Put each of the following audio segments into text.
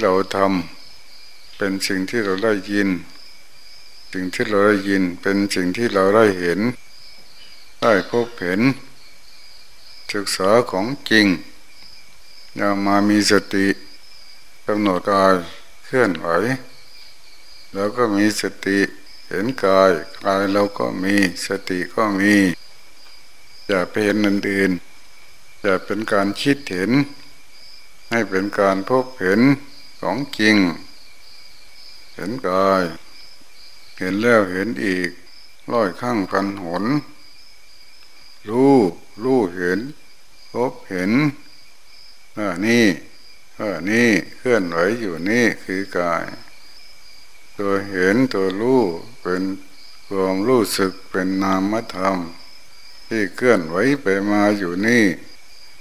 เราทำเป็นสิ่งที่เราได้ยิน สิ่งที่เราได้ยินเป็นสิ่งที่เราได้เห็น ได้พบเห็น ศึกษาของจริงอย่ามามีสติกำหนดกายเคลื่อนไหวแล้วก็มีสติเห็นกายกายเราก็มีสติก็มี อย่าไปเห็นนันอื่นอย่าเป็นการคิดเห็น ให้เป็นการพบเห็น ของจริง เห็นกาย เห็นแล้วเห็นอีก ร้อยข้างพันหน รู้รู้เห็น พบเห็นเอ่านี่เอ่านี่เคลื่อนไหวอยู่นี่คือกาย ตัวเห็นตัวรู้เป็นความรู้สึกเป็นนามธรรม ที่เคลื่อนไหวไปมาอยู่นี่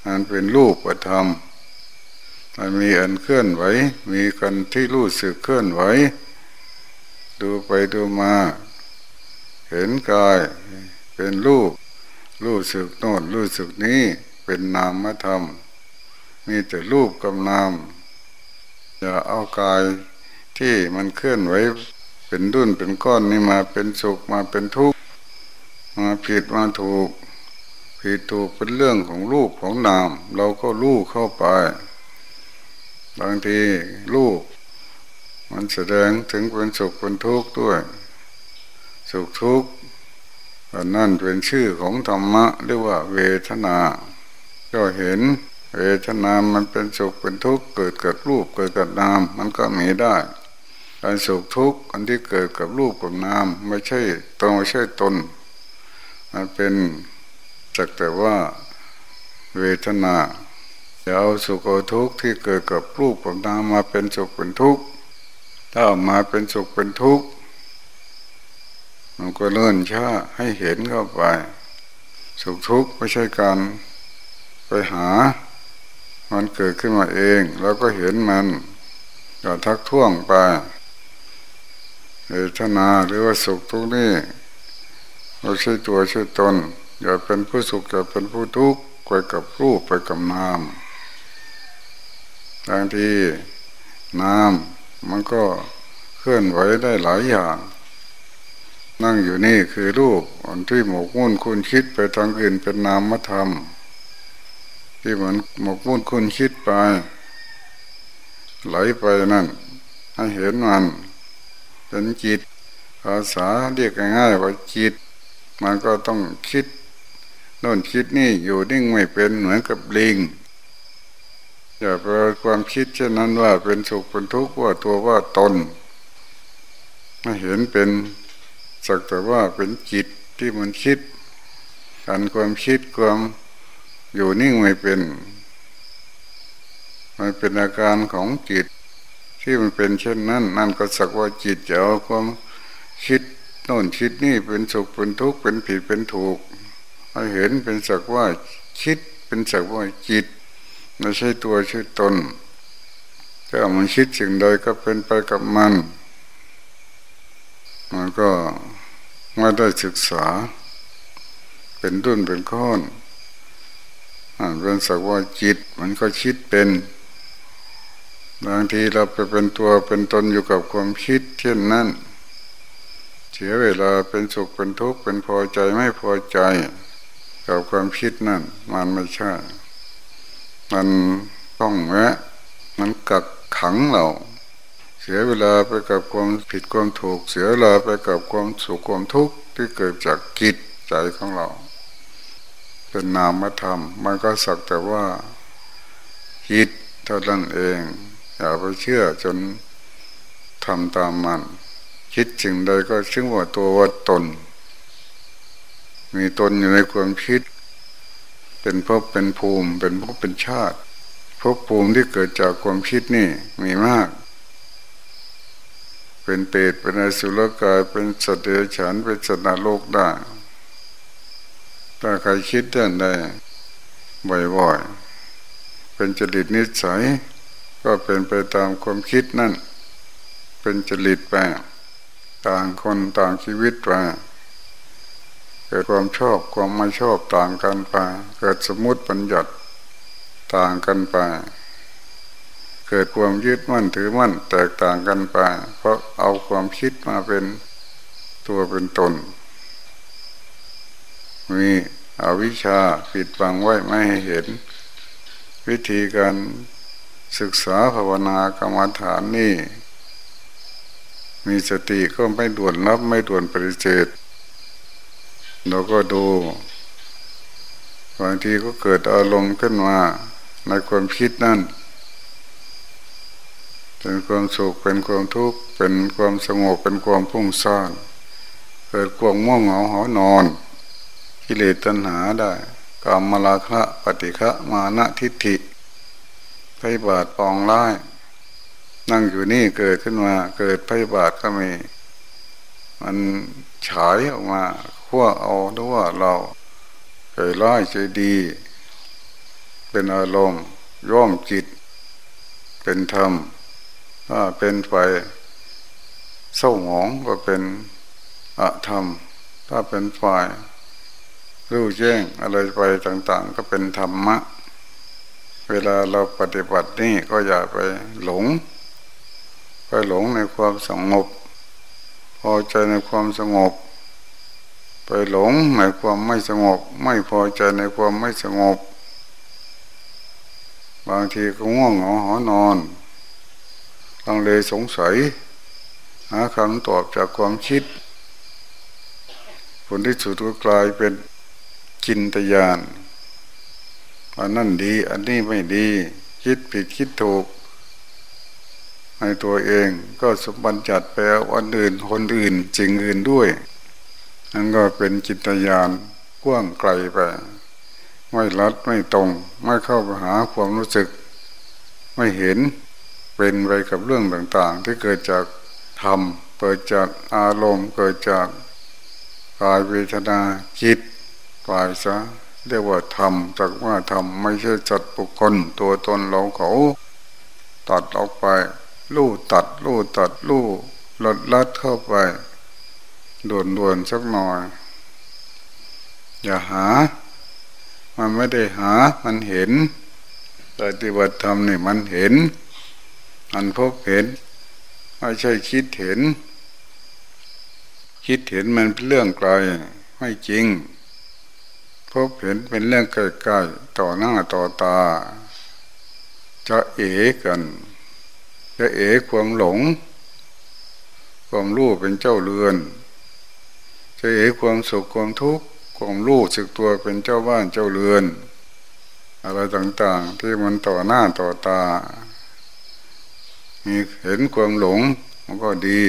มันเป็นรูปธรรม มันมีอันเคลื่อนไหว มีกันที่รู้สึกเคลื่อนไหว ดูไปดูมา เห็นกายเป็นรูป รู้สึกโน่นรู้สึกนี้เป็นนามธรรม มีแต่รูปกับนาม อย่าเอากายที่มันเคลื่อนไหวเป็นดุนเป็นก้อนนี่มาเป็นสุขมาเป็นทุกข์มาผิดมาถูก ผิดถูกเป็นเรื่องของรูปของนาม เราก็รู้เข้าไป บางทีรูปมันแสดงถึงเป็นสุขเป็นทุกข์ด้วย สุขทุกข์อันนั่นเป็นชื่อของธรรมะเรียกว่าเวทนา ก็เห็นเวทนามันเป็นสุขเป็นทุกข์เกิดกับรูปเกิดกับนาม มันก็มีได้การสุขทุกข์อันที่เกิดกับรูปกับนาม ไม่ใช่ตนไม่ใช่ตน มันเป็นสักแต่ว่าเวทนา จะเอาสุขทุกข์ที่เกิดกับรูปกับนามมาเป็นสุขเป็นทุกข์ถ้ามาเป็นสุขเป็นทุกข์มันก็เลื่อนช้าให้เห็นเข้าไป สุขทุกข์ไม่ใช่การไปหา มันเกิดขึ้นมาเอง แล้วก็เห็นมันก็ทักท้วงไปเวทนาหรือว่าสุขทุกข์นี่เราใช่ตัวใช่ตนอย่าเป็นผู้สุขอย่าเป็นผู้ทุกข์ไปกับรูปไปกับนาม บางทีนามมันก็เคลื่อนไหวได้หลายอย่าง นั่งอยู่นี่คือรูปอันที่หมกมุ่นคุณคิดไปทางอื่นเป็นนามธรรม ที่เหมือนหมกมุ่นคุณคิดไป ไหลไปนั่น ให้เห็นมันเป็นจิตภาษาเรียกง่ายๆว่าจิต มันก็ต้องคิดโน่นคิดนี่อยู่นิ่งไม่เป็นเหมือนกับลิง อย่าไปความคิดเช่นนั้นว่าเป็นสุขเป็นทุกข์ว่าตัวว่าตนมาเห็นเป็นสักแต่ว่าเป็นจิตที่มันคิดการความคิดความอยู่นิ่งไม่เป็นมันเป็นอาการของจิต ที่มันเป็นเช่นนั้น นั่นก็สักว่าจิตจะเอาความคิดโน่นคิดนี่เป็นสุขเป็นทุกข์เป็นผิดเป็นถูกให้เห็นเป็นสักว่าคิดเป็นสักว่าจิต ไม่ใช่ตัวใช่อตนถ้ามันคิดสิ่งใดก็เป็นไปกับมัน มันก็ไม่ได้ศึกษา เป็นดุนเป็นข้อนเป็นสักว่าจิต มันก็คิดเป็นบางทีเราไปเป็นตัวเป็นตนอยู่กับความคิดเช่นนั้นเสียเวลาเป็นสุขเป็นทุกข์เป็นพอใจไม่พอใจ กับความคิดนั่นมันไม่ใช่ มันต้องแวะมันกักขังเรา เสียเวลาไปกับความผิดความถูก เสียเวลาไปกับความสุขความทุกข์ที่เกิดจากกิจใจของเรา เป็นนามธรรม มันก็สักแต่ว่าคิดเท่านั้นเอง อย่าไปเชื่อจนทำตามมัน คิดสิ่งใดก็ชื่อว่าตัวว่าตน มีตนอยู่ในความคิด เป็นภพเป็นภูมิ เป็นภพเป็นชาติภพภูมิที่เกิดจากความคิดนี่มีมาก เป็นเปรตเป็นอสุรกายเป็นสัตว์เดรัจฉานเป็นสัตว์นรกได้ถ้าใครคิดเรื่องใดบ่อยๆเป็นจริตนิสัย ก็เป็นไปตามความคิดนั่น เป็นจริตไปต่างคนต่างชีวิตไป เกิดความชอบความไม่ชอบต่างกันไป เกิดสมมติปัญญัติต่างกันไป เกิดความยึดมั่นถือมั่นแตกต่างกันไป เพราะเอาความคิดมาเป็นตัวเป็นตน มีอวิชชาปิดบังไว้ไม่ให้เห็น วิธีการศึกษาภาวนากรรมฐานนี่ มีสติก็ไม่ด่วนรับไม่ด่วนปฏิเสธ เราก็ดูบางทีก็เกิดอารมณ์ขึ้นมาในความคิดนั่นเป็นความสุขเป็นความทุกข์เป็นความสงบเป็นความพุ่งซ่านเกิดความม่วงเหงาหอนอนกิเลสตัณหาได้กามมลาคะปฏิฆะมานะทิฏฐิไพบาทปองร้ายนั่งอยู่นี่เกิดขึ้นมา เกิดไพบาทก็มี มันฉายออกมา ขั้วเอาด้ว่าเราเคยร้ายใจดี เป็นอารมณ์ย่อมจิต เป็นธรรมถ้าเป็นไฟเศร้าหมองก็เป็นอะธรรม ถ้าเป็นไฟรู้แจ้งอะไรไปต่าง ๆ ก็เป็นธรรมะ เวลาเราปฏิบัตินี่ก็อย่าไปหลง ไปหลงในความสงบ พอใจในความสงบ ไปหลงในความไม่สงบ ไม่พอใจในความไม่สงบ บางทีก็ง่วงเหงาหอนอนลังเลสงสัย หาคำตอบจากความคิด ผลที่สุดก็กลายเป็นจินตยานอันนั่นดี อันนี้ไม่ดี คิดผิดคิดถูก ในตัวเองก็สมบัติจัดไปวันอื่นคนอื่นจริงอื่นด้วย นั่นก็เป็นจิตยานกว้างไกลไป ไม่รัดไม่ตรง ไม่เข้าไปหาความรู้สึก ไม่เห็นเป็นไปกับเรื่องต่าง ๆ ที่เกิดจากธรรมเกิดจากอารมณ์เกิดจากกายเวทนาจิตกายซะเรียกว่าธรรมจากว่าธรรมไม่ใช่จัดบุคคลตัวตนเราเขา ตัดออกไป ลู่ตัด ลู่ตัด ลู่ลดลัดเข้าไป ด่วนด่วนสักหน่อย อย่าหา มันไม่ได้หา มันเห็นปฏิบัติธรรมนี่มันเห็น มันพบเห็น ไม่ใช่คิดเห็น คิดเห็นมันเป็นเรื่องไกลไม่จริง พบเห็นเป็นเรื่องใกล้ๆต่อหน้าต่อตา จะเอ๋กัน จะเอ๋ความหลง ความรู้เป็นเจ้าเรือน จะเอ๋ความสุขความทุกข์ความรู้สึกตัวเป็นเจ้าบ้านเจ้าเรือน อะไรต่างๆ ที่มันต่อหน้าต่อตา มีเห็นความหลงมันก็ดี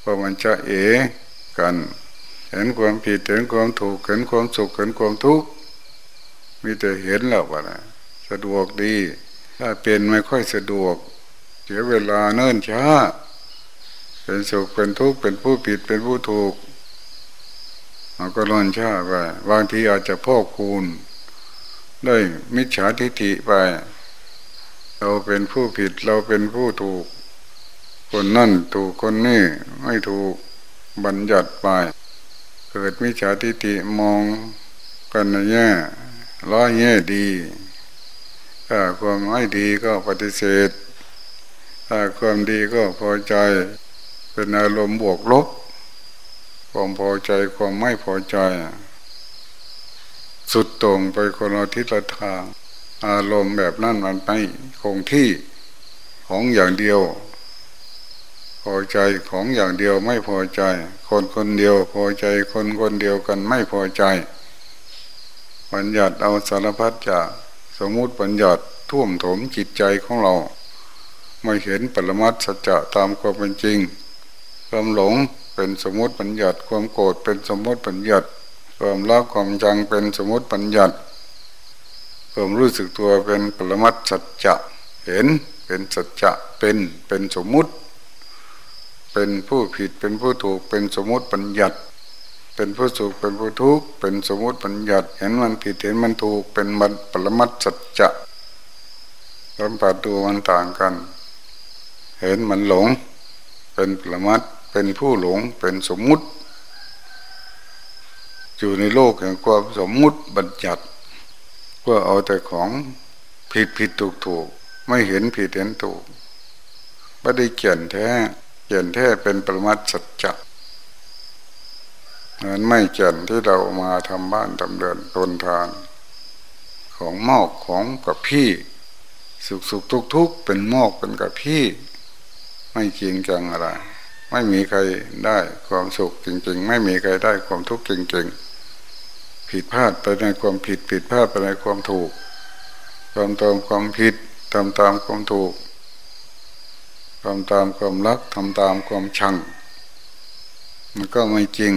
เพราะมันจะเอกัน เห็นความผิดเห็นความถูกเห็นความสุขเห็นความทุกข์มีแต่เห็นแล้ววะนะสะดวกดี ถ้าเป็นไม่ค่อยสะดวกเสียเวลาเนิ่นช้า เป็นสุขเป็นทุกข์เป็นผู้ผิดเป็นผู้ถูก มันก็ล่นช้าไปบางทีอาจจะพ่อคูณได้มิจฉาทิฏฐิไป เราเป็นผู้ผิดเราเป็นผู้ถูก คนนั่นถูกคนนี้ไม่ถูกบัญญัติไป เกิดมิจฉาทิฏฐิมองกันในแง่ร้อยแง่ดีถ้าความไม่ดีก็ปฏิเสธ ถ้าความดีก็พอใจ เป็นอารมณ์บวกลบ ความพอใจความไม่พอใจสุดตรงไปคนละทิศละทาง อารมณ์แบบนั้นมันไม่คงที่ของอย่างเดียว พอใจของอย่างเดียวไม่พอใจ คนคนเดียวพอใจคนคนเดียวกันไม่พอใจปัญญัติเอาสารพัดจากสมมุติปัญญัติท่วมถมจิตใจของเรา ไม่เห็นปรมัตสัจจะตามความเป็นจริงความหลง เป็นสมมติปัญญัติความโกรธเป็นสมมติปัญญัติความรักความจังเป็นสมมติปัญญัติความรู้สึกตัวเป็นปรมัตสัจจะเห็นเป็นสัจจะเป็นเป็นสมมุติ เป็นผู้ผิดเป็นผู้ถูกเป็นสมมติปัญญัติเป็นผู้สุขเป็นผู้ทุกข์เป็นสมมติปัญญัติเห็นมันผิดเห็นมันถูกเป็นมันปรมัตสัจจะสัมผัสดูมันต่างกัน เห็นมันหลง เป็นปรมัต เป็นผู้หลงเป็นสมมุติ อยู่ในโลกแห่งความสมมุติบัญญัติก็เอาแต่ของผิดผิดถูกถูกไม่เห็นผิดเห็นถูกไม่ได้เขียนแท้เขียนแท้เป็นประมัตสัจจะเหมือนไม่เขียนที่เรามาทำบ้านทำเดือนตนทานของมอกของกับพี่ สุขสุขทุกทุกเป็นมอกเป็นกับพี่ ไม่จริงจังอะไร ไม่มีใครได้ความสุขจริง ๆ ไม่มีใครได้ความทุกข์จริง ๆ ผิดพลาดไปในความผิดผิดพลาดไปในความถูกทำตามความผิดทำตามความถูกทำตามความรักทำตามความชัง มันก็ไม่จริง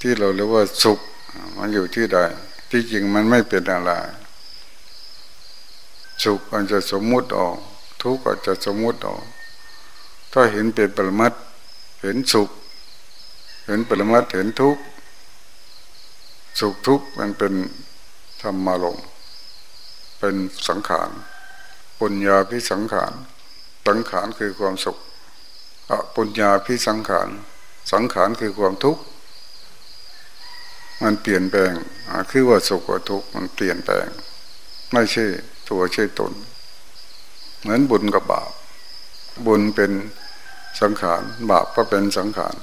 ที่เราเรียกว่าสุขมันอยู่ที่ใดที่จริงมันไม่เป็นอะไร สุขอาจจะสมมุติออก ทุกข์อาจจะสมมุติออก ถ้าเห็นเป็นปรมัตเห็นสุข เห็นปรมัตเห็นทุกข์สุขทุกข์มันเป็นธรรมารมเป็นสังขารปุญญาพิสังขารสังขารคือความสุขอปุญญาพิสังขารสังขารคือความทุกข์มันเปลี่ยนแปลงคือว่าสุขกับทุกข์มันเปลี่ยนแปลง ไม่ใช่ตัวใช่ตน เหมือนบุญกับบาปบุญเป็น สังขารบาปก็เป็นสังขาร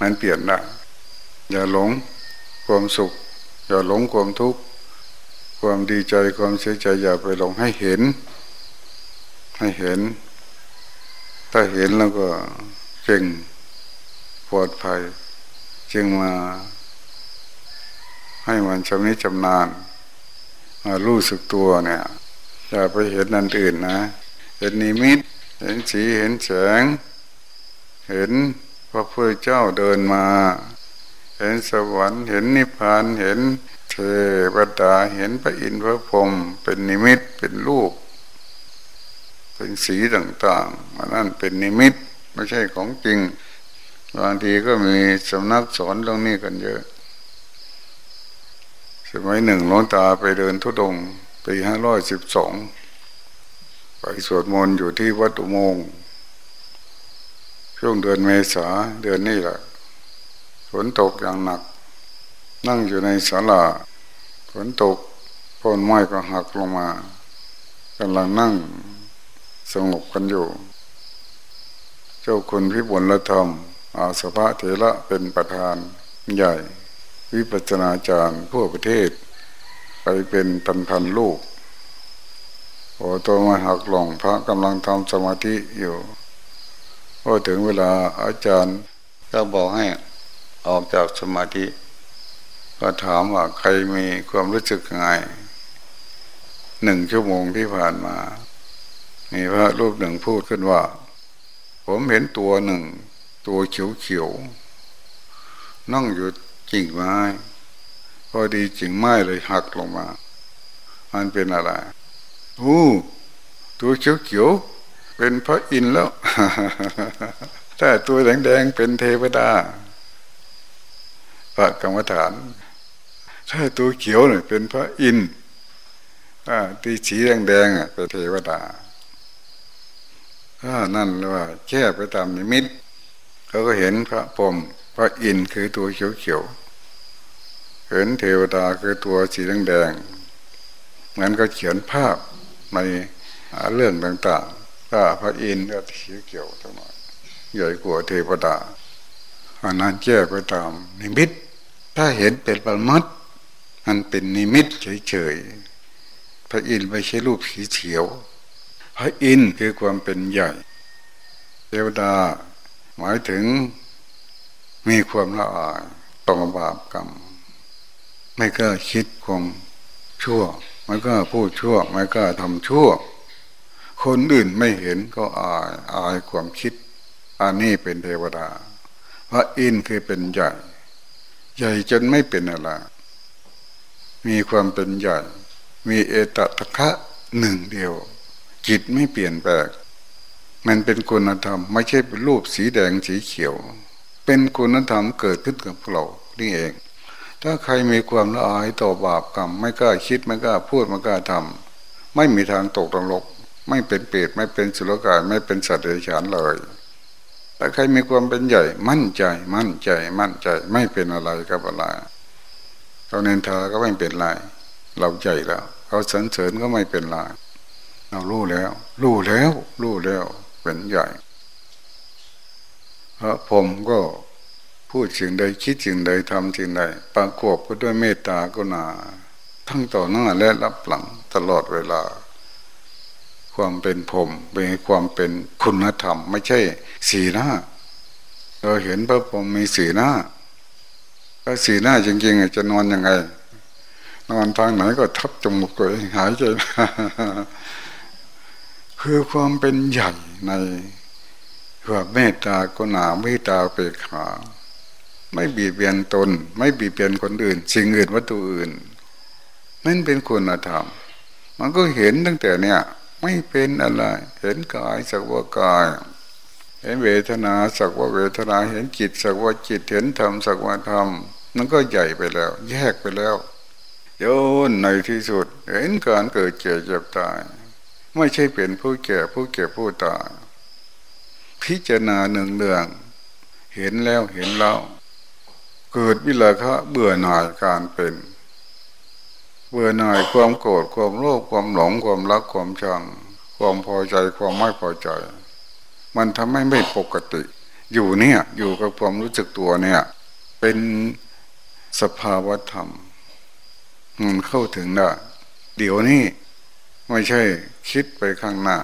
มันเปลี่ยนได้อย่าหลงความสุข อย่าหลงความทุกข์ความดีใจความเสียใจอย่าไปหลงให้เห็น ให้เห็น ถ้าเห็นแล้วก็เก่งปลอดภัย จึงมา ให้มันชำนิชำนาญมารู้สึกตัวเนี่ยอย่าไปเห็นนันอื่นนะ เห็นนิมิต เห็นสีเห็นแสง เห็นพระพุทธเจ้าเดินมา เห็นสวรรค์เห็นนิพพานเห็นเทวดาเห็นพระอินทร์พระพรหมเป็นนิมิตเป็นรูป เป็นสีต่างๆมันนั่นเป็นนิมิตไม่ใช่ของจริงบางทีก็มีสำนักสอนเรื่องนี้กันเยอะ สมัยหนึ่งหลวงตาไปเดินทุดงปีห้าร้อยสิบสองไปสวดมนต์อยู่ที่วัดอุโมงค์ ช่วงเดือนเมษาเดือนนี้แหละฝนตกอย่างหนัก นั่งอยู่ในศาลาฝนตกพ้นไม้ก็หักลงมากำลังนั่งสงบกันอยู่ เจ้าคุณพิบุญละธรรม อาสภะเถระเป็นประธานใหญ่ วิปัจนาจารย์ทั่วประเทศ ไปเป็นพันพันลูกพอตัวมาหักหลงพระกำลังทำสมาธิอยู่ พอถึงเวลาอาจารย์ก็บอกให้ออกจากสมาธิ ก็ถามว่าใครมีความรู้สึกไงหนึ่งชั่วโมงที่ผ่านมา มีพระรูปหนึ่งพูดขึ้นว่า ผมเห็นตัวหนึ่ง ตัวเขียวเขียวนั่งอยู่กิ่งไม้ พอดีกิ่งไม้เลยหักลงมา มันเป็นอะไรโอ้ตัวเขียวเขียว เป็นพระอินทร์แล้วแต่ตัวแดงๆเป็นเทวดา พระกรรมฐาน ถ้าตัวเขียวเนี่ยเป็นพระอินทร์ตีสีแดงๆเป็นเทวดาถ้านั่นเลยว่าแค่ไปตามนิมิตเขาก็เห็นพระพรมพระอินทร์คือตัวเขียวๆ เห็นเทวดาคือตัวสีแดงๆงั้นก็เขียนภาพในเรื่องต่างๆ ถ้าพระอินทร์ก็สีเขียวทั้งหมดใหญ่กว่าเทวดาอันนั้นแก้ไปตามนิมิต ถ้าเห็นเป็นปรมัตมันเป็นนิมิตเฉยๆ พระอินทร์ไม่ใช่รูปสีเขียว พระอินทร์คือความเป็นใหญ่ เทวดาหมายถึงมีความละอายต่อบาปกรรม ไม่กล้าคิดความชั่ว ไม่กล้าพูดชั่ว ไม่กล้าทำชั่ว คนอื่นไม่เห็นก็อายอายความคิด อันนี้เป็นเทวดา พระอินทร์คือเป็นใหญ่ ใหญ่จนไม่เป็นอะไร มีความเป็นใหญ่ มีเอตตะคะหนึ่งเดียว จิตไม่เปลี่ยนแปลงมันเป็นคุณธรรม ไม่ใช่เป็นรูปสีแดงสีเขียว เป็นคุณธรรมเกิดขึ้นกับเรานี่เอง ถ้าใครมีความละอายต่อบาปกรรม ไม่กล้าคิดไม่กล้าพูดไม่กล้าทำไม่มีทางตกตลก ไม่เป็นเปรตไม่เป็นสุรกายไม่เป็นสัตว์เดรัจฉานเลยแต่ใครมีความเป็นใหญ่ มั่นใจ มั่นใจ มั่นใจ ไม่เป็นอะไรกับอะไรเขาเนินทาก็ไม่เป็นไรเราใจแล้วเขาสรรเสริญก็ไม่เป็นไรเรารู้แล้ว รู้แล้ว รู้แล้ว เป็นใหญ่เพราะผมก็พูดสิ่งใดคิดสิ่งใดทำสิ่งใดประกอบไปด้วยเมตตาก็นาทั้งต่อหน้าและรับหลังตลอดเวลา ความเป็นผมเป็นความเป็นคุณธรรม ไม่ใช่สีหน้า เราเห็นพระผมมีสีหน้าถ้าสีหน้าจริงๆจะนอนยังไง นอนทางไหนก็ทับจมูกตัวเองหายใจคือความเป็นใหญ่ในความเมตตาก็หนาเมตตาเปกขาไม่บีบเบียนตน ไม่บีบเบียนคนอื่น สิ่งอื่นวัตถุอื่นนั่นเป็นคุณธรรม มันก็เห็นตั้งแต่เนี้ย ไม่เป็นอะไร เห็นกายสักว่ากาย เห็นเวทนาสักว่าเวทนา เห็นจิตสักว่าจิต เห็นธรรมสักว่าธรรม นั่นก็ใหญ่ไปแล้ว แยกไปแล้วโยนในที่สุด เห็นการเกิดเจ็บเจ็บตาย ไม่ใช่เป็นผู้แก่ผู้เก็บผู้ตาย พิจารณาหนึ่งเรื่องเห็นแล้วเห็นแล้ว เกิดวิลาคะเบื่อหน่ายการเป็น เบื่อหน่ายความโกรธความโลภความหลงความรักความชัง ความพอใจความไม่พอใจ มันทำให้ไม่ปกติ อยู่เนี่ยอยู่กับความรู้สึกตัวเนี่ย เป็นสภาวธรรมมันเข้าถึงได้เดี๋ยวนี้ไม่ใช่คิดไปข้างหน้า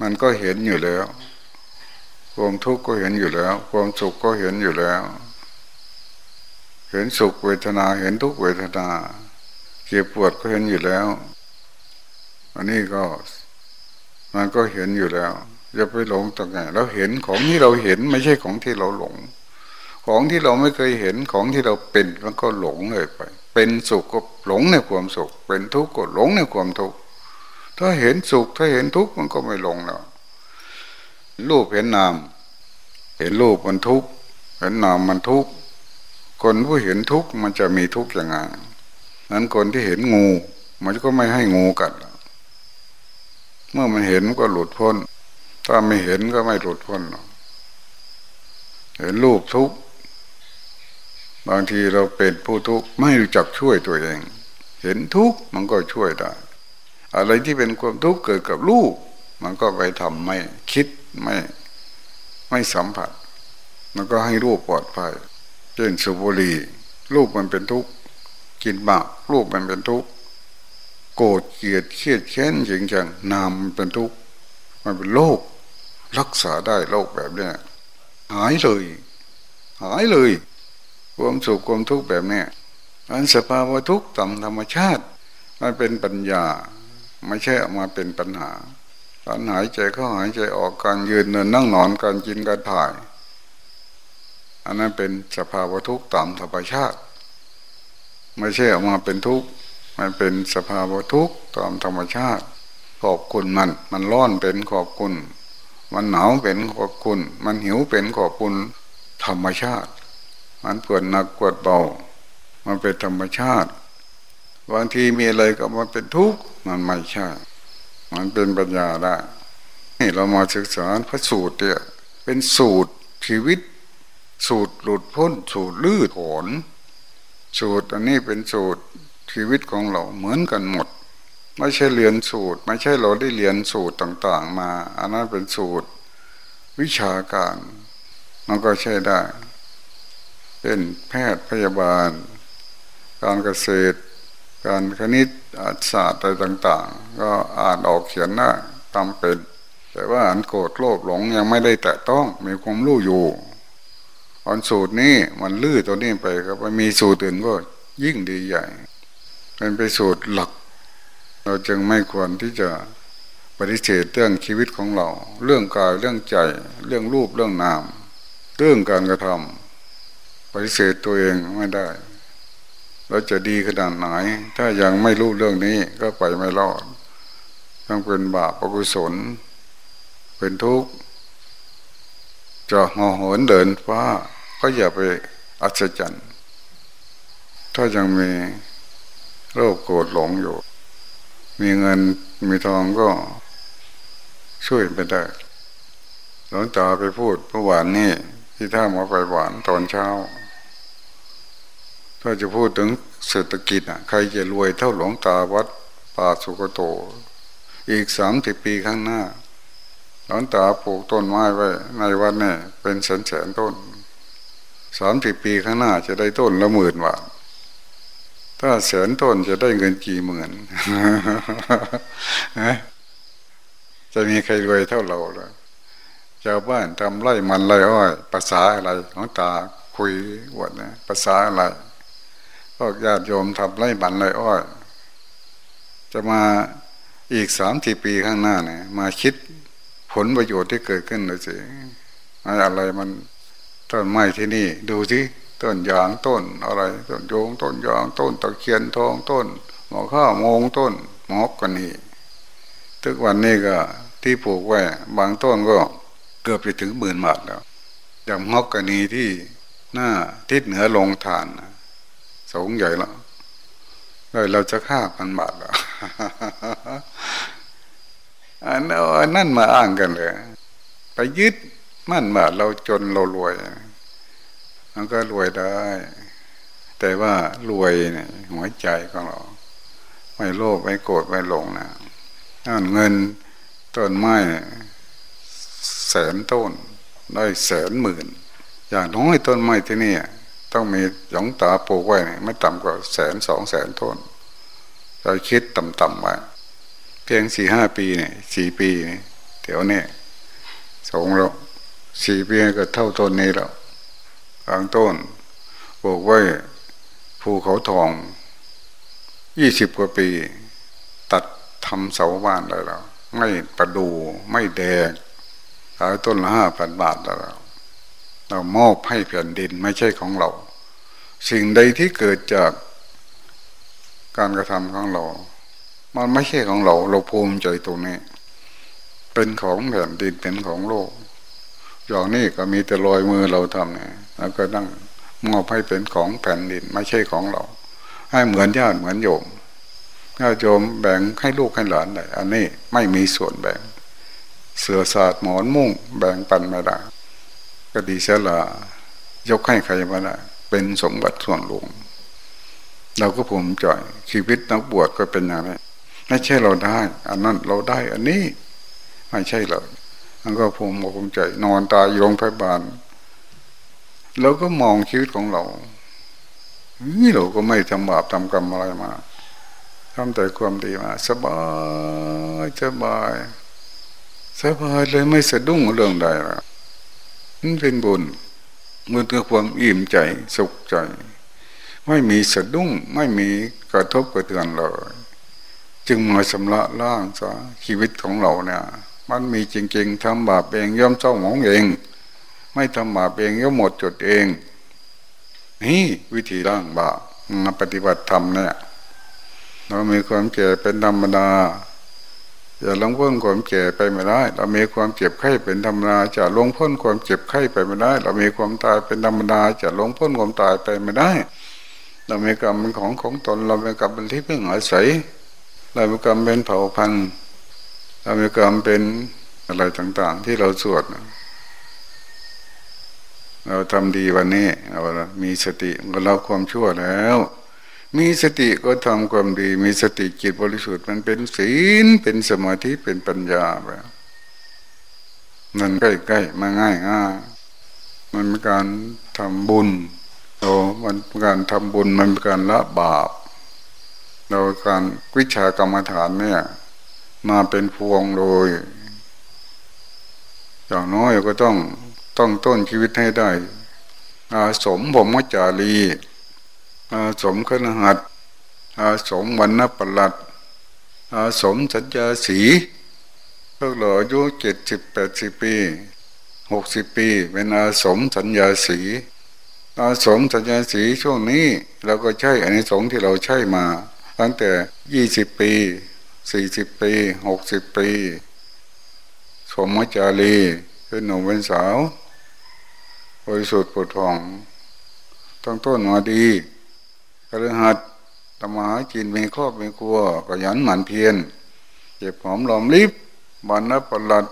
มันก็เห็นอยู่แล้ว ความทุกข์ก็เห็นอยู่แล้ว ความสุขก็เห็นอยู่แล้ว เห็นสุขเวทนาเห็นทุกเวทนา เจ็บปวดก็เห็นอยู่แล้ว อันนี้ก็มันก็เห็นอยู่แล้วจะไปหลงตรงไหนเราเห็นของที่เราเห็นไม่ใช่ของที่เราหลง ของที่เราไม่เคยเห็นของที่เราเป็นมันก็หลงเลยไป เป็นสุขก็หลงในความสุข เป็นทุกข์ก็หลงในความทุกข์ถ้าเห็นสุขถ้าเห็นทุกข์มันก็ไม่หลงแล้วรูปเห็นนาม เห็นรูปมันทุกข์เห็นนามมันทุกข์คนผู้เห็นทุกข์มันจะมีทุกข์ยังไง นั้นคนที่เห็นงู มันก็ไม่ให้งูกัดเมื่อมันเห็นก็หลุดพ้น ถ้าไม่เห็นก็ไม่หลุดพ้นเห็นรูปทุกบางทีเราเป็นผู้ทุกข์ไม่รู้จักช่วยตัวเอง เห็นทุกข์มันก็ช่วยได้ อะไรที่เป็นความทุกข์เกิดกับลูก มันก็ไปทำไม่คิดไม่ไม่สัมผัส มันก็ให้รูปปลอดภัยเช่นสุบุรีรูปมันเป็นทุกข์ กินบารูปมันเป็นทุกข์โกรธเกลียดเครียดแค้นจริงจังนามเป็นทุกข์มันเป็นโรครักษาได้โรคแบบนี้หายเลย หายเลย ความสุขความทุกข์แบบนี้อันสภาวะทุกข์ตามธรรมชาติ มันเป็นปัญญา ไม่ใช่ออกมาเป็นปัญหาการหายใจเข้าหายใจออกการยืนเดินนั่งนอนการกินการถ่าย อันนั้นเป็นสภาวะทุกข์ตามธรรมชาติ ไม่ใช่ออกมาเป็นทุกข์มันเป็นสภาวะทุกข์ตามธรรมชาติ ขอบคุณมัน มันร้อนเป็นขอบคุณ มันหนาวเป็นขอบคุณ มันหิวเป็นขอบคุณ ธรรมชาติ มันปวดหนักปวดเบา มันเป็นธรรมชาติบางทีมีอะไรก็มันเป็นทุกข์มันไม่ใช่ มันเป็นปัญญาได้นี่เรามาศึกษาพระสูตรเนี่ยเป็นสูตรชีวิต สูตรหลุดพ้น สูตรลื้อถอน สูตรอันนี้เป็นสูตรชีวิตของเราเหมือนกันหมด ไม่ใช่เรียนสูตร ไม่ใช่เราได้เรียนสูตรต่าง ๆ มา อันนั้นเป็นสูตร วิชาการมันก็ใช่ได้ เป็นแพทย์พยาบาล การเกษตร การคณิตศาสตร์อะไรต่าง ๆ ก็อ่านออกเขียนได้ทำเป็น แต่ว่าอันโกรธโลภหลงยังไม่ได้แตะต้องมีความรู้อยู่ อันสูตรนี้มันลื้อตัวนี้ไปครับมีสูตรอื่นก็ยิ่งดีใหญ่เป็นไปสูตรหลัก เราจึงไม่ควรที่จะปฏิเสธเรื่องชีวิตของเรา เรื่องกายเรื่องใจ เรื่องรูปเรื่องนาม เรื่องการกระทำปฏิเสธตัวเองไม่ได้เราจะดีขนาดไหน ถ้ายังไม่รู้เรื่องนี้ก็ไปไม่รอดต้องเป็นบาปอกุศล เป็นทุกข์จะห่อเหินเดินฟ้า ก็อย่าไปอัศจรรย์ ถ้ายังมีโรคโกรธหลงอยู่ มีเงินมีทองก็ช่วยไปได้หลวงตาไปพูดเมื่อวานนี้ที่ท่ามาไปหวานตอนเช้า ถ้าจะพูดถึงเศรษฐกิจอะ ใครจะรวยเท่าหลวงตาวัดป่าสุกโต อีกสามสิบปีข้างหน้าหลอนตาปลูกต้นไม้ไว้ในวันนี้เป็นแสนแสนต้น สามสิบปีข้างหน้าจะได้ต้นละหมื่นบาทถ้าแสนต้นจะได้เงินกี่หมื่นจะมีใครรวยเท่าเราเลยชาวบ้านทำไร่มันไร่อ้อยภาษาอะไรของตาคุยวัดนะภาษาอะไรพวกญาติโยมทำไร่มันไร่อ้อย จะมาอีกสามสี่ปีข้างหน้าเนี่ย มาคิดผลประโยชน์ที่เกิดขึ้นเลยสิอะไรมัน ต้นไม้ที่นี่ ดูสิต้นยางต้นอะไร ต้นโยงต้นยางต้นตะเคียนทองต้นหมอข้าวมงต้นหมอกกันนี่ทุกวันนี้ก็ที่ปลูกไว้บางต้นก็เกือบจะถึงหมื่นบาทแล้วอย่างฮอกกานีที่หน้าทิศเหนือลงฐานสูงใหญ่แล้วเลยเราจะฆ่าพันบาทแล้วอันนั้นมาอ้างกันเลย ไปยึด มั่นมาเราจนเรารวยมันก็รวยได้ แต่ว่ารวยเนี่ยหัวใจของเรา ไม่โลภไม่โกรธไม่หลงนะนั่นเงินต้นไม้แสนต้นได้แสนหมื่น อย่างน้อยต้นไม้ที่นี่ต้องมีหยองตาปลูกไว้ไม่ต่ำกว่าแสนสองแสนต้น เราคิดต่ำๆไว้เพียงสี่ห้าปีเนี่ยสี่ปีเนี่ยเดี๋ยวนี้สองเรา สี่ปีก็เท่าต้นนี้แล้วกลางต้นปลูกไว้ภูเขาทองยี่สิบกว่าปี ตัดทำเสาบ้านเลยแล้ว ไม่ประดูไม่แดงขายต้นละห้าพันบาทแล้ว เรามอบให้แผ่นดินไม่ใช่ของเรา สิ่งใดที่เกิดจากการกระทำของเรา มันไม่ใช่ของเรา เราภูมิใจตรงนี้ เป็นของแผ่นดินเป็นของโลก อย่างนี้ก็มีแต่ลอยมือเราทำเนี่ยแล้วก็นั่งมอบให้เป็นของแผ่นดินไม่ใช่ของเรา ให้เหมือนญาติเหมือนโยมญาติโยมแบ่งให้ลูกให้หลานได้อันนี้ไม่มีส่วนแบ่ง เสือศาสตร์หมอนมุ่ง แบ่งปันไม่ได้ก็ดีเสียละยกให้ใครมาได้เป็นสมบัติส่วนรวมเราก็ภูมิใจชีวิตนักบวชก็เป็นอย่างนี้ไม่ใช่เราได้ อันนั้นเราได้ อันนี้ ไม่ใช่เลย มันก็ภูมิภูมิใจ นอนตายโรงพยาบาลเราก็มองชีวิตของเรานี่เราก็ไม่ทำบาปทำกรรมอะไรมาทำแต่ความดีมา สบายสบายสบายเลยไม่สะดุ้งเรื่องใดละมันเป็นบุญมันคือความอิ่มใจสุขใจ ไม่มีสะดุ้ง ไม่มีกระทบกระเทือนเลย จึงมาชำระล่างซะชีวิตของเราเนี่ย มันมีจริง ๆทำบาปเองย่อมเจ้าหมองเอง ไม่ทำบาปเองย่อมหมดจดเอง นี่วิธีร่างบาปมาปฏิบัติธรรมเนี่ยเรามีความเจ็บเป็นธรรมดาอย่าลงพ้นความเจ็บไปไม่ได้ เรามีความเจ็บไข้เป็นธรรมดาจะลงพ้นความเจ็บไข้ไปไม่ได้ เรามีความตายเป็นธรรมดาจะลงพ้นความตายไปไม่ได้ เรามีกรรมเป็นของของตน เรามีกรรมเป็นที่พึ่งอาศัยเรามีกรรมเป็นเผ่าพันธุ์ เรามีกรรมเป็นอะไรต่าง ๆ ที่เราสวดเราทำดีวันนี้เรามีสติก็รับความชั่วแล้ว มีสติก็ทำความดี มีสติจิตบริสุทธิ์มันเป็นศีลเป็นสมาธิเป็นปัญญาแบบมันใกล้ๆมาง่ายง่ายมันเป็นการทำบุญเรามันเป็นการทำบุญมันเป็นการละบาปเราการวิชากรรมฐานเนี่ย มาเป็นพวงโดยอย่างน้อยก็ต้องต้องต้นชีวิตให้ได้ อาสมผมมจารี อาสมขนหัดอาสมวันนปลัด อาสมสัญญาสีพวกเราอายุเจ็ดสิบแปดสิบปีหกสิบปี เป็นอาสมสัญญาสี อาสมสัญญาสีช่วงนี้เราก็ใช้อันนี้สงที่เราใช้มา ตั้งแต่ยี่สิบปี สี่สิบปีหกสิบปีสมมจารีเป็นหนุ่มเป็นสาวบริสุทธิ์ปุถุงตั้งต้นมาดีกระหัดตมาจินมีครอบมีครัวก็ยันหมั่นเพียนเจ็บหอมหลอมลิบบันนปลัด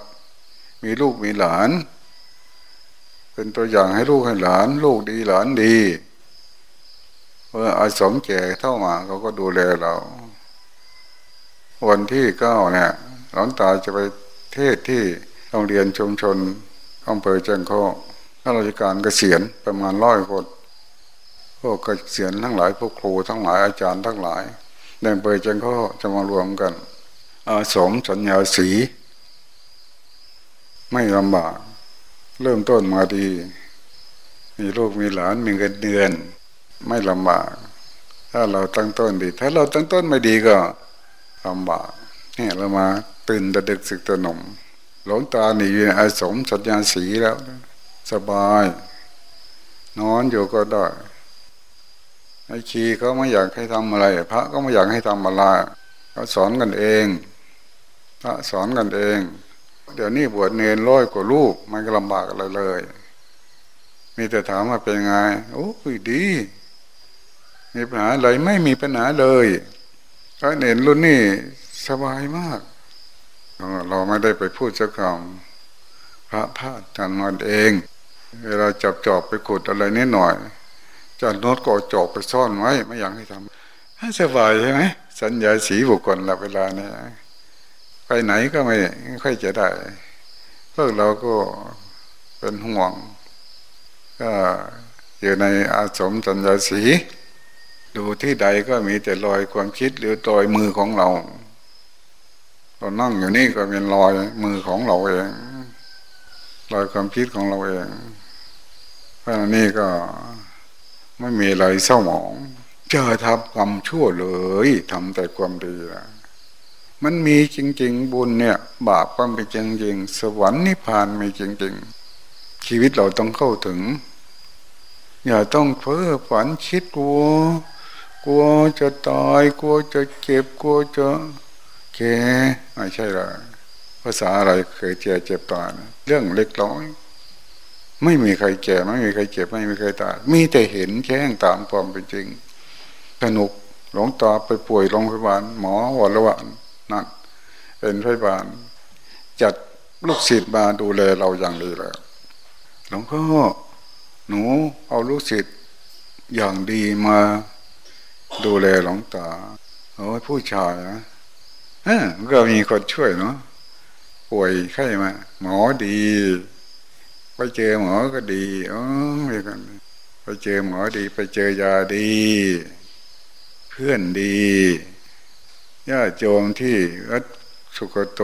มีลูกมีหลาน เป็นตัวอย่างให้ลูกให้หลาน ลูกดีหลานดีเมื่ออาสมแก่เท่ามาเขาก็ดูแลเรา วันที่เก้าเนี่ยหลวงตาจะไปเทศที่โรงเรียนชุมชนอำเภอเจียงข้อข้าราชการเกษียณประมาณร้อยคนพวกเกษียณทั้งหลายพวกครูทั้งหลายอาจารย์ทั้งหลายในอำเภอเจียงข้อจะมารวมกันอาสมสัญญาสี ไม่ลำบาก เริ่มต้นมาดี มีลูกมีหลานมีเงินเดือน ไม่ลำบาก ถ้าเราตั้งต้นดี ถ้าเราตั้งต้นไม่ดีก็ ลำบากเนี่ยเรามาตื่นตะดึกสึกตะหนุ่มหลงตาหนีอยู่ในอาสมสัญญาสีแล้ว สบาย นอนอยู่ก็ได้ไอ้ชีเขาไม่อยากให้ทำอะไร พระก็ไม่อยากให้ทำอะไรเขาสอนกันเอง พระสอนกันเอง เดี๋ยวนี้บวชเนรร้อยกว่าลูกไม่ลำบากอะไรเลย มีแต่ถามว่าเป็นไง โอ้ยดี มีปัญหาอะไรไม่มีปัญหาเลย ระเนรรุ่นนี้สบายมาก เราไม่ได้ไปพูดสักคำพระพาดจันมันเอง เวลาจับจอบไปขุดอะไรนิดหน่อยจันโนดก็จอบไปซ่อนไว้ไม่อยากให้ทำให้สบายใช่ไหมสัญญาสีบุคคลละเวลาเนี่ยไปไหนก็ไม่ค่อยจะได้พวกเราก็เป็นห่วง ก็อยู่ในอาสมสัญญาสี ดูที่ใดก็มีแต่รอยความคิดหรือรอยมือของเราเรานั่งอยู่นี่ก็เป็นรอยมือของเราเองรอยความคิดของเราเองเพราะนี่ก็ไม่มีอะไรเศร้าหมองเจะทำความชั่วเลยทำแต่ความดีนะมันมีจริง ๆ บุญเนี่ย บาปก็มีจริง ๆ สวรรค์นิพพานมีจริง ๆ ชีวิตเราต้องเข้าถึง อย่าต้องเพ้อฝันคิดกลัว กลัวจะตายกลัวจะเจ็บกลัวจะแก่ไม่ใช่หรอภาษาอะไรเคยเจ็บเจ็บตายเรื่องเล็กน้อย ไม่มีใครแก่ไม่มีใครเจ็บไม่มีใครตายมีแต่เห็นแจ้งตามความเป็นจริงสนุกหลงตาไปป่วยโรงพยาบาลหมอวัละวันนั่นเป็นพยาบาล จัดลูกศิษย์มาดูแลเราอย่างดีแล้วหลวงพ่อหนูเอาลูกศิษย์อย่างดีมา ดูแลหลวงตาโอ้ผู้ชายนะก็มีคนช่วยเนาะป่วยไข้มา หมอดี ไปเจอหมอก็ดีอ๋อไม่กันไปเจอหมอดี ไปเจอยาดี เพื่อนดีญาติโยมที่วัดสุกโต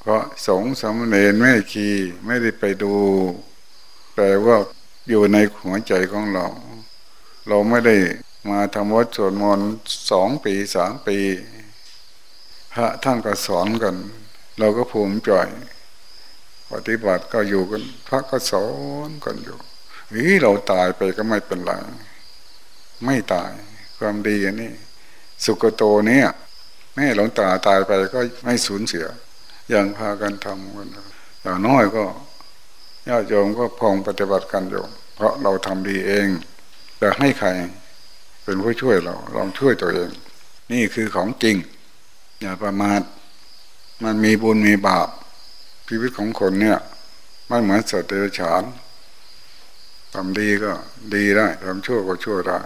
เพราะสงสมเนรแม่คีไม่ได้ไปดู แต่ว่าอยู่ในหัวใจของเรา เราไม่ได้ มาทำวัดสวดมนต์สองปีสามปี พระท่านก็สอนกัน เราก็ภูมิใจปฏิบัติก็อยู่กัน พระก็สอนกันอยู่นี่เราตายไปก็ไม่เป็นไร ไม่ตาย ความดีอันนี้ สุกโตเนี่ยแม่หลวงตาตายไปก็ไม่สูญเสีย อย่างพากันทำกันอย่างน้อยก็ญาติโยมก็พองปฏิบัติกันอยู่ เพราะเราทำดีเอง แต่ให้ใคร เป็นผู้ช่วยเราลองช่วยตัวเอง นี่คือของจริง อย่าประมาทมันมีบุญมีบาปชีวิตของคนเนี่ยไม่เหมือนสัตว์เดรัจฉานทำดีก็ดีได้ทำชั่วก็ชั่วได้